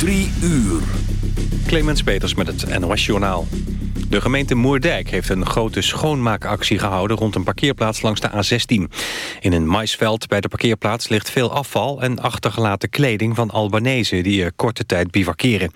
Drie uur. Clemens Peters met het NOS Journaal. De gemeente Moerdijk heeft een grote schoonmaakactie gehouden... rond een parkeerplaats langs de A16. In een maisveld bij de parkeerplaats ligt veel afval... en achtergelaten kleding van Albanese die er korte tijd bivakeren.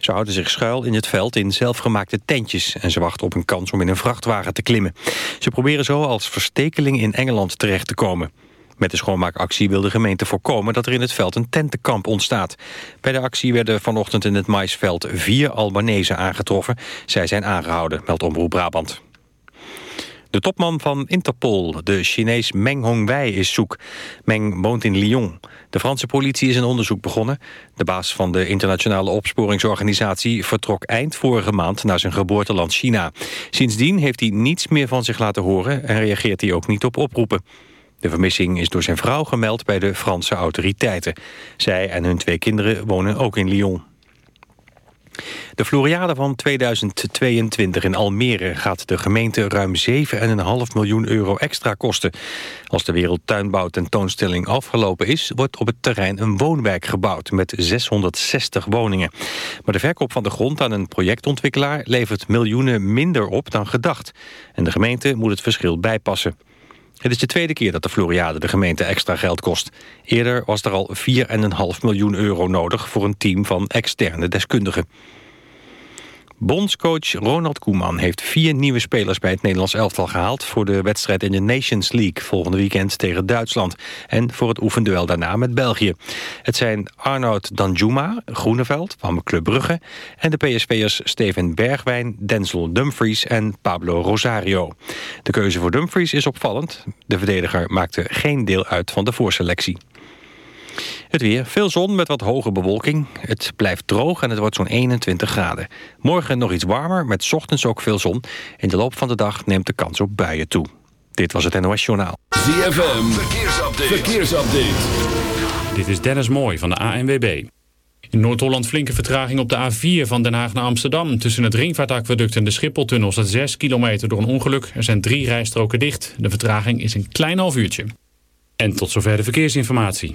Ze houden zich schuil in het veld in zelfgemaakte tentjes... en ze wachten op een kans om in een vrachtwagen te klimmen. Ze proberen zo als verstekeling in Engeland terecht te komen. Met de schoonmaakactie wil de gemeente voorkomen dat er in het veld een tentenkamp ontstaat. Bij de actie werden vanochtend in het maisveld vier Albanese aangetroffen. Zij zijn aangehouden, meldt Omroep Brabant. De topman van Interpol, de Chinees Meng Hongwei, is zoek. Meng woont in Lyon. De Franse politie is een onderzoek begonnen. De baas van de internationale opsporingsorganisatie vertrok eind vorige maand naar zijn geboorteland China. Sindsdien heeft hij niets meer van zich laten horen en reageert hij ook niet op oproepen. De vermissing is door zijn vrouw gemeld bij de Franse autoriteiten. Zij en hun twee kinderen wonen ook in Lyon. De Floriade van 2022 in Almere gaat de gemeente ruim 7,5 miljoen euro extra kosten. Als de Wereldtuinbouw tentoonstelling afgelopen is, wordt op het terrein een woonwijk gebouwd met 660 woningen. Maar de verkoop van de grond aan een projectontwikkelaar levert miljoenen minder op dan gedacht. En de gemeente moet het verschil bijpassen. Het is de tweede keer dat de Floriade de gemeente extra geld kost. Eerder was er al 4,5 miljoen euro nodig voor een team van externe deskundigen. Bondscoach Ronald Koeman heeft vier nieuwe spelers bij het Nederlands elftal gehaald... voor de wedstrijd in de Nations League volgende weekend tegen Duitsland... en voor het oefenduel daarna met België. Het zijn Arnoud Danjuma, Groeneveld van Club Brugge... en de PSV'ers Steven Bergwijn, Denzel Dumfries en Pablo Rosario. De keuze voor Dumfries is opvallend. De verdediger maakte geen deel uit van de voorselectie. Het weer, veel zon met wat hoge bewolking. Het blijft droog en het wordt zo'n 21 graden. Morgen nog iets warmer, met ochtends ook veel zon. In de loop van de dag neemt de kans op buien toe. Dit was het NOS Journaal. ZFM, verkeersupdate. verkeersupdate. Dit is Dennis Mooij van de ANWB. In Noord-Holland flinke vertraging op de A4 van Den Haag naar Amsterdam. Tussen het Ringvaartaqueduct en de Schipholtunnel staat 6 kilometer door een ongeluk. Er zijn drie rijstroken dicht. De vertraging is een klein half uurtje. En tot zover de verkeersinformatie.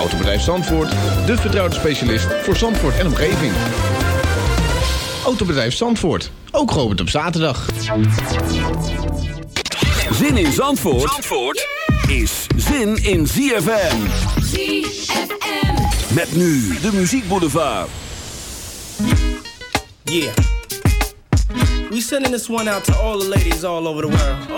Autobedrijf Zandvoort, de vertrouwde specialist voor Zandvoort en omgeving. Autobedrijf Zandvoort, ook geopend op zaterdag. Zin in Zandvoort, Zandvoort is zin in ZFM. ZFM. Met nu de muziekboulevard. Yeah. We sending this one out to all the ladies all over the world.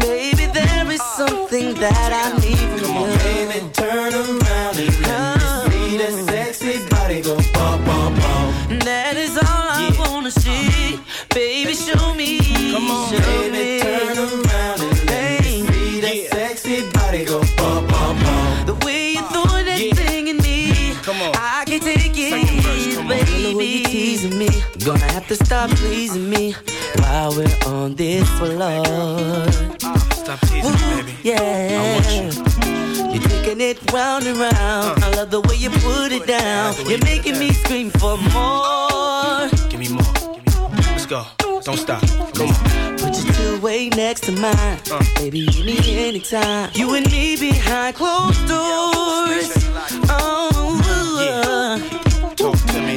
Baby, there is something that I need from Come on, you. baby, turn around and let me see that sexy body go bum, bum, bum. That is Gonna have to stop pleasing me while we're on this floor. Stop teasing me, baby. Yeah. I want you. You're taking it round and round. I love the way you put it down. You're making me scream for more. Give me more. Give me more. Let's go. Don't stop. Come on. Put your two way next to mine. Uh. Baby, you need anytime. You and me behind closed doors. Oh, Talk to me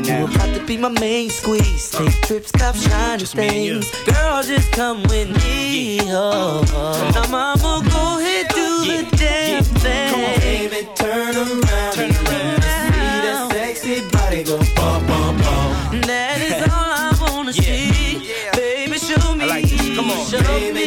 you about to be my main squeeze. Take trips, cop shiny Just me and you. things. Girl, just come with me. Oh, oh, now, mama, go ahead, do Yeah. the damn thing. Come on, Baby, turn around Turn around. see that sexy body go bum, bum, bum. That is all I wanna Yeah. see. Baby, show me. Like. Come on. Show Baby, me.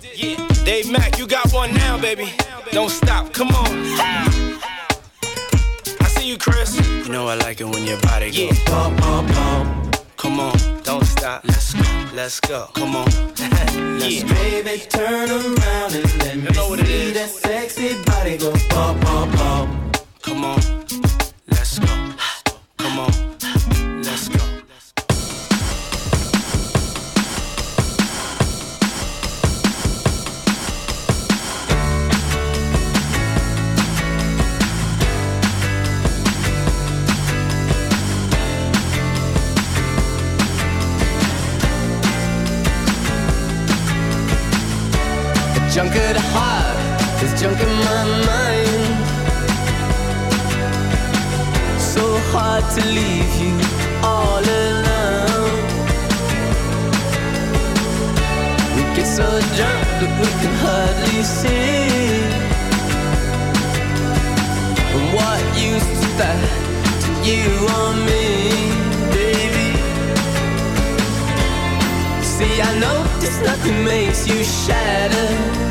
Yeah. Dave Mack, you got one now, baby. Don't stop. Come on. I see you, Chris. You know I like it when your body goes. Bum, bum, bum. Come on. Don't stop. Let's go. Let's go. Come on. yeah. Baby, turn around and let me know what it see is. that sexy body go bum, bum, bum. Come on, let's go. Come on, Junk at heart, there's junk in my mind. So hard to leave you all alone. We get so drunk that we can hardly see. What use is that to you or me, baby? See, I know this nothing makes you shatter.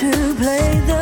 Crowd.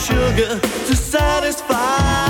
Sugar to satisfy.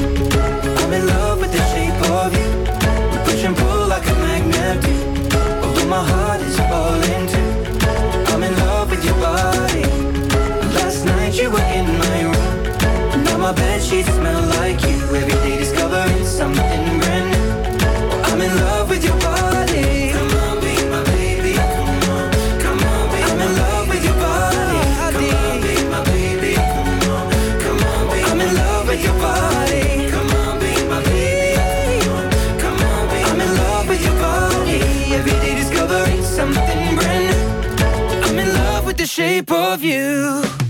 Shape of you.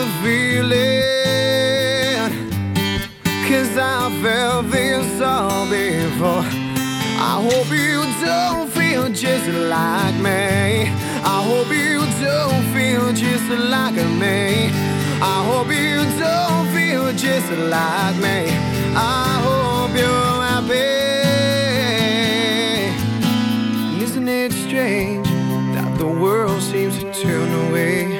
The feeling. Cause I felt this all before. I hope you don't feel just like me. I hope you don't feel just like me. I hope you don't feel just like me. I hope you're happy. Isn't it strange that the world seems to turn away